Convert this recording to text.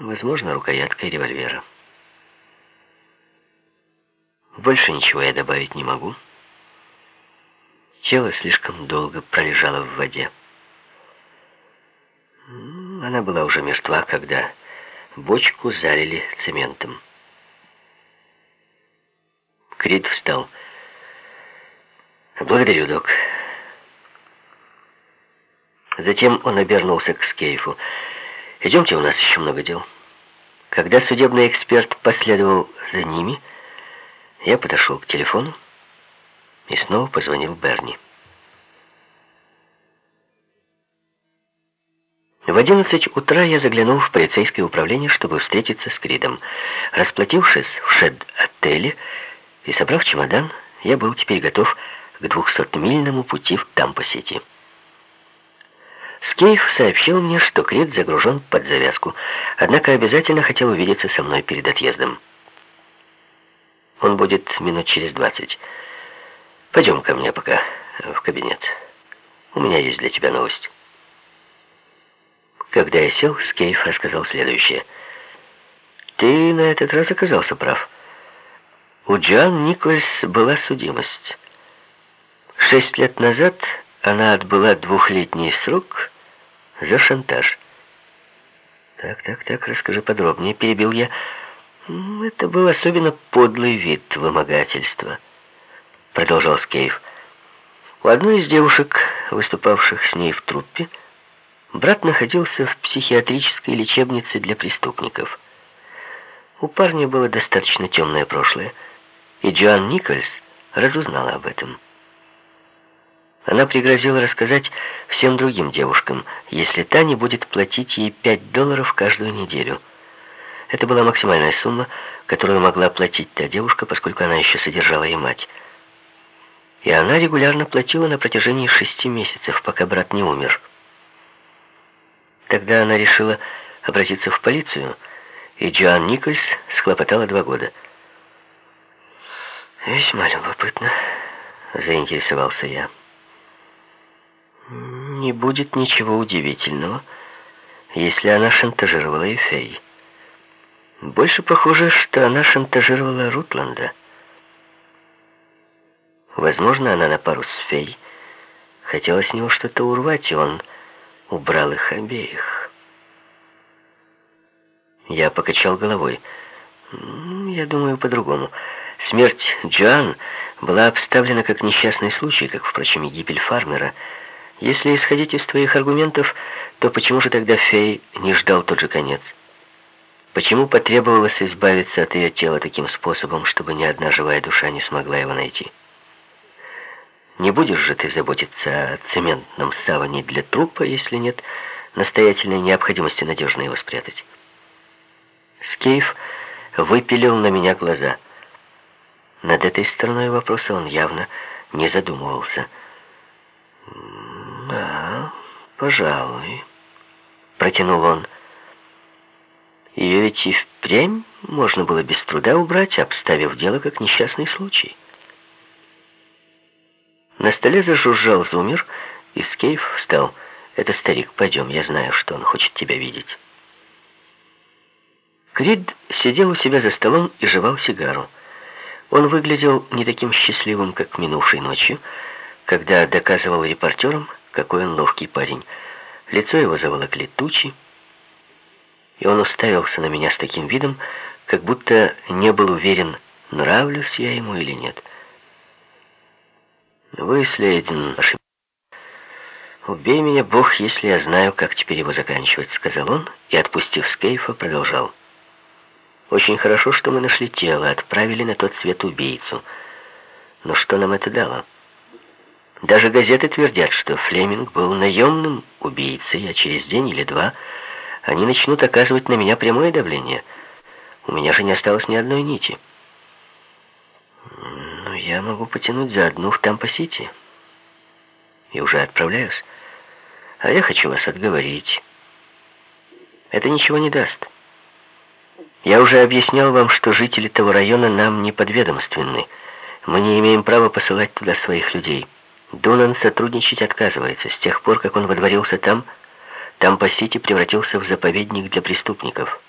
Возможно, рукояткой револьвера. Больше ничего я добавить не могу. Тело слишком долго пролежало в воде. Она была уже мертва, когда бочку залили цементом. Крид встал. «Благодарю, док». Затем он обернулся к Скейфу. «Идемте, у нас еще много дел». Когда судебный эксперт последовал за ними, я подошел к телефону и снова позвонил Берни. В одиннадцать утра я заглянул в полицейское управление, чтобы встретиться с Кридом. Расплатившись в шед-отеле и собрав чемодан, я был теперь готов к двухсотмильному пути в Тампо-Сити. Скейф сообщил мне, что Крид загружен под завязку, однако обязательно хотел увидеться со мной перед отъездом. Он будет минут через двадцать. Пойдем ко мне пока в кабинет. У меня есть для тебя новость. Когда я сел, Скейф рассказал следующее. Ты на этот раз оказался прав. У Джоан Никольс была судимость. Шесть лет назад она отбыла двухлетний срок за шантаж. Так, так, так, расскажи подробнее, перебил я. Это был особенно подлый вид вымогательства, продолжал Скейф. У одной из девушек, выступавших с ней в труппе, брат находился в психиатрической лечебнице для преступников. У парня было достаточно темное прошлое, и Джоан Никольс разузнала об этом. Она пригрозила рассказать всем другим девушкам, если та не будет платить ей 5 долларов каждую неделю. Это была максимальная сумма, которую могла платить та девушка, поскольку она еще содержала ей мать. И она регулярно платила на протяжении шести месяцев, пока брат не умер. Тогда она решила обратиться в полицию, и Джоан Никольс схлопотала два года. «Весьма любопытно», — заинтересовался я. Не будет ничего удивительного, если она шантажировала Эфей. Больше похоже, что она шантажировала Рутланда. Возможно, она на пару с Фей хотела с него что-то урвать, и он убрал их обеих. Я покачал головой. Я думаю по-другому. Смерть Джоан была обставлена как несчастный случай, как, впрочем, и гибель фармера — если исходить из твоих аргументов, то почему же тогда Фей не ждал тот же конец? Почему потребовалось избавиться от ее тела таким способом, чтобы ни одна живая душа не смогла его найти? Не будешь же ты заботиться о цементном саване для трупа, если нет настоятельной необходимости надежно его спрятать? Скейф выпилил на меня глаза. Над этой стороной вопроса он явно не задумывался. «Да, пожалуй», — протянул он. «Ее ведь и впрямь можно было без труда убрать, обставив дело как несчастный случай». На столе зажужжал зумер, и Скейф встал. «Это старик, пойдем, я знаю, что он хочет тебя видеть». Крид сидел у себя за столом и жевал сигару. Он выглядел не таким счастливым, как минувшей ночью, когда доказывал репортерам, какой он ловкий парень. Лицо его заволокли тучи, и он уставился на меня с таким видом, как будто не был уверен, нравлюсь я ему или нет. «Вы, Слейден, убей меня, Бог, если я знаю, как теперь его заканчивать», — сказал он, и, отпустив Скейфа, продолжал. «Очень хорошо, что мы нашли тело, отправили на тот свет убийцу. Но что нам это дало?» Даже газеты твердят, что Флеминг был наемным убийцей, а через день или два они начнут оказывать на меня прямое давление. У меня же не осталось ни одной нити. Но я могу потянуть за одну в Тампа-Сити. И уже отправляюсь. А я хочу вас отговорить. Это ничего не даст. Я уже объяснял вам, что жители того района нам не подведомственны. Мы не имеем права посылать туда своих людей. Дунан сотрудничать отказывается. С тех пор, как он водворился там, там по сити превратился в заповедник для преступников.